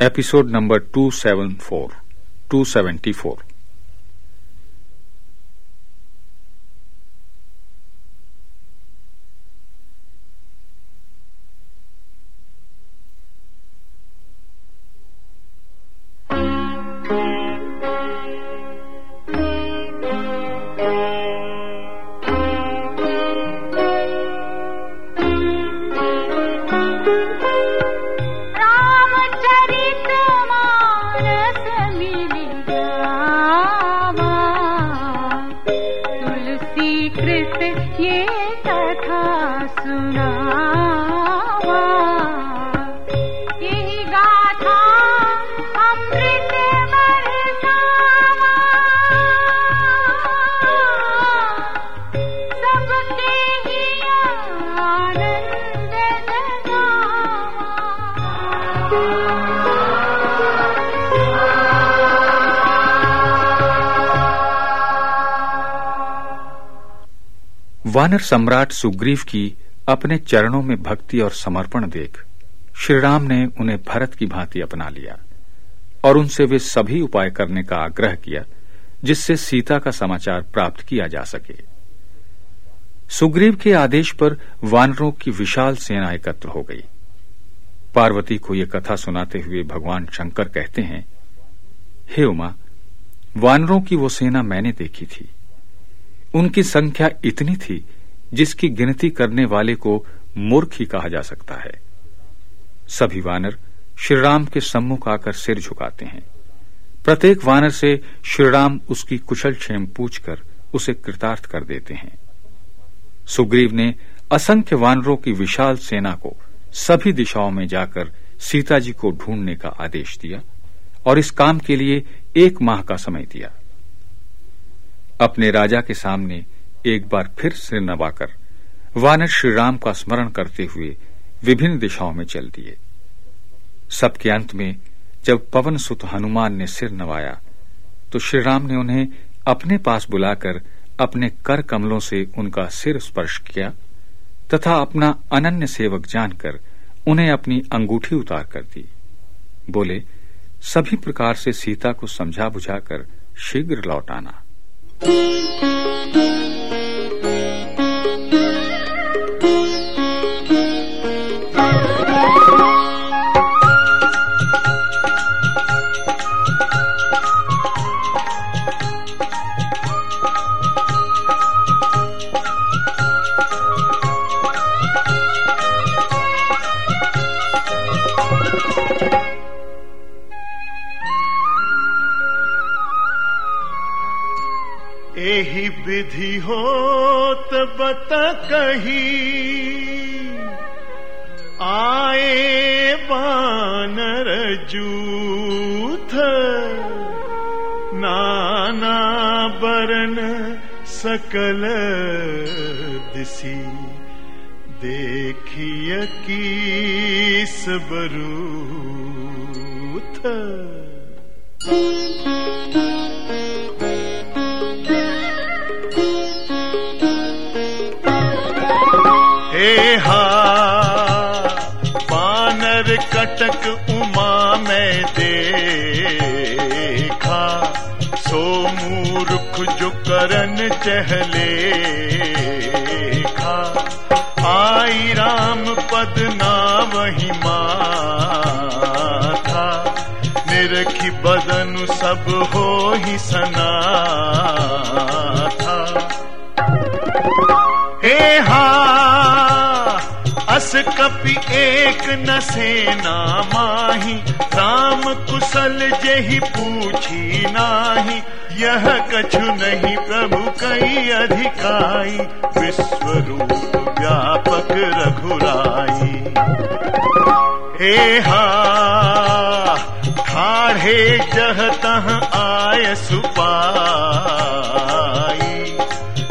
episode number 274 274 कृत ये कथा सुना वानर सम्राट सुग्रीव की अपने चरणों में भक्ति और समर्पण देख, श्रीराम ने उन्हें भरत की भांति अपना लिया और उनसे वे सभी उपाय करने का आग्रह किया, जिससे सीता का समाचार प्राप्त किया जा सके। सुग्रीव के आदेश पर वानरों की विशाल सेना एकत्र हो गई। पार्वती को यह कथा सुनाते हुए भगवान शंकर कहते हैं, हे उमा, वानरों की वो सेना मैंने देखी थी। उनकी संख्या इतनी थी जिसकी गिनती करने वाले को मूर्ख ही कहा जा सकता है। सभी वानर श्रीराम के सम्मुख आकर सिर झुकाते हैं। प्रत्येक वानर से श्रीराम उसकी कुशल क्षेम पूछकर उसे कृतार्थ कर देते हैं। सुग्रीव ने असंख्य वानरों की विशाल सेना को सभी दिशाओं में जाकर सीता जी को ढूँढने का आदेश दिया और इस काम के लिए एक माह का समय दिया। अपने राजा के सामने एक बार फिर सिर नवाकर वानर श्री राम का स्मरण करते हुए विभिन्न दिशाओं में चल दिए। सबके अंत में जब पवन सुत हनुमान ने सिर नवाया तो श्री राम ने उन्हें अपने पास बुलाकर अपने कर कमलों से उनका सिर स्पर्श किया तथा अपना अनन्य सेवक जानकर उन्हें अपनी अंगूठी उतार कर दी। बोले, सभी प्रकार से सीता को समझा बुझाकर शीघ्र लौट आना एही विधि होत बत कही। आए बानर जूथ नाना बरन सकल दिसी। देखिय की सबरूथ हे हा बानर कटक उमा में देखा। सो मूर्ख जो करन चहले खा आई राम पद ना वही था निरखी बदन सब हो ही सना था। हे हा कपि एक न सेना माही, राम कुशल जही पूछी नाही। यह कछु नहीं प्रभु कई अधिकाई विश्व रूप व्यापक रघुराई। हे हा ठाढ़े जह तह आय सुपाई।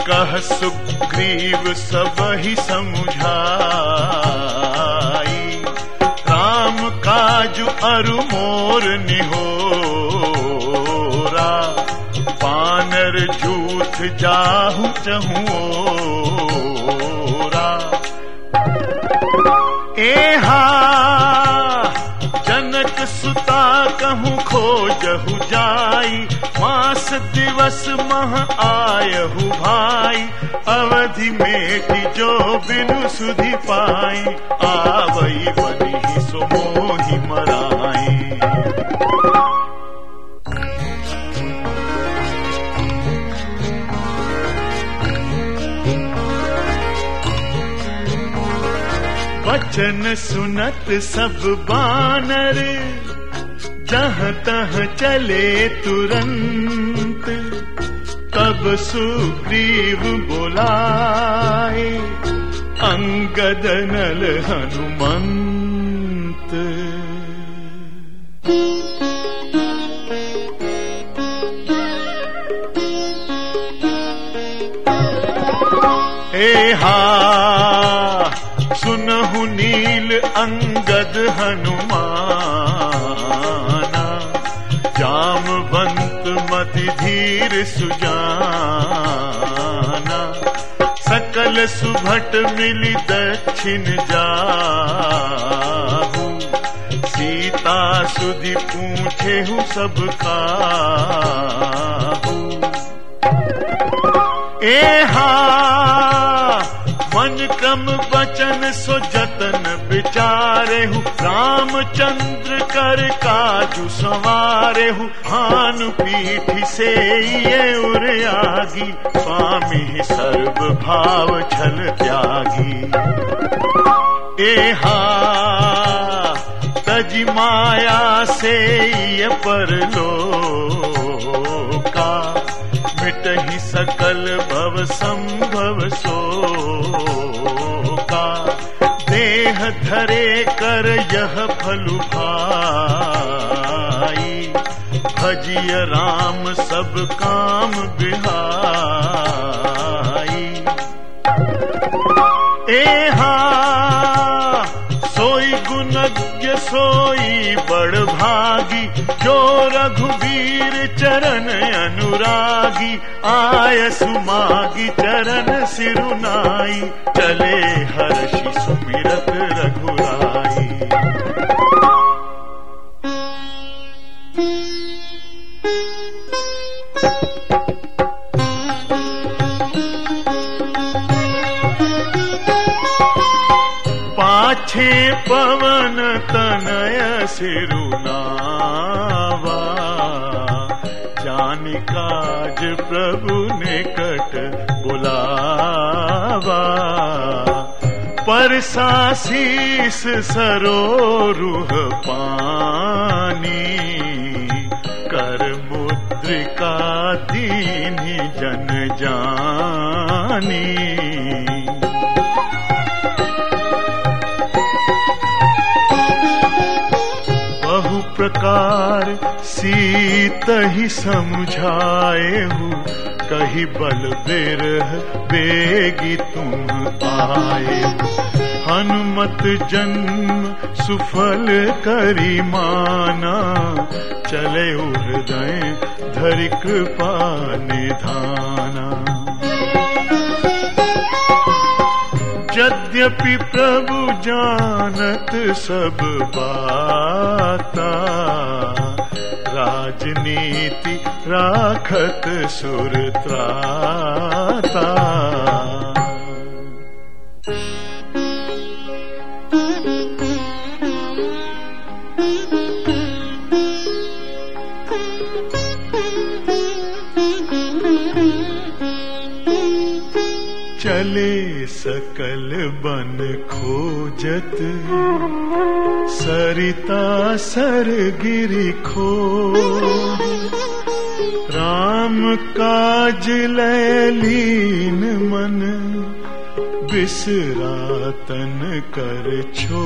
कह सुग्रीव सब ही समुझाई। जूथ जाहु चहुओरा एहा जन जनक सुता कहूँ खोजहु जाई। मास दिवस मह आयहु भाई। अवधि मेटि जो बिनु सुधि पाई। आवई बनी वचन सुनत सब बानर जहाँ तह चले तुरंत तब सुग्रीव बोलाए अंगद नल हनुमंत। हे हा अंगद हनुमाना जामवंत मति धीर सुजाना। सकल सुभट मिली दक्षिण जाहू। सीता सुधि पूछे हूँ सब काहू। ए हा मन क्रम बचन सो विचारे हूँ रामचंद्र कर काजु सवारे हूँ। हानु पीठ से ये उर आगी। स्वामी सर्व भाव छल त्यागी। ए हा, तज माया से ये परलोका मिटहि सकल भव संभव सोका देह धरे कर यह फलु भाई। भजिय राम सब काम बिहाई। ए हा सोई सोई बड़ भागी, जो रघुवीर चरण अनुरागी आय सुमागी चरण सिरुनाई चले हर्षि सुमिरत रघुराई। पाछे पवन तनय सिरुनावा। जान काज प्रभु निकट बुलावा। परसासीस सरोरुह पानी, कर मुद्रिका दीनी जन जानी। बहु प्रकार सीत ही समझाए हूँ। कही बल बिरह बेगी तुम आए हनुमत जन्म सुफल करी माना, चले हृदय धरिक कृपा निधाना यद्यपि प्रभु जानत सब बाता राजनीति राखत सुरत्राता सकल बन खोजत सरिता सर गिरी खो। राम काज लैलीन मन बिसरातन कर छो।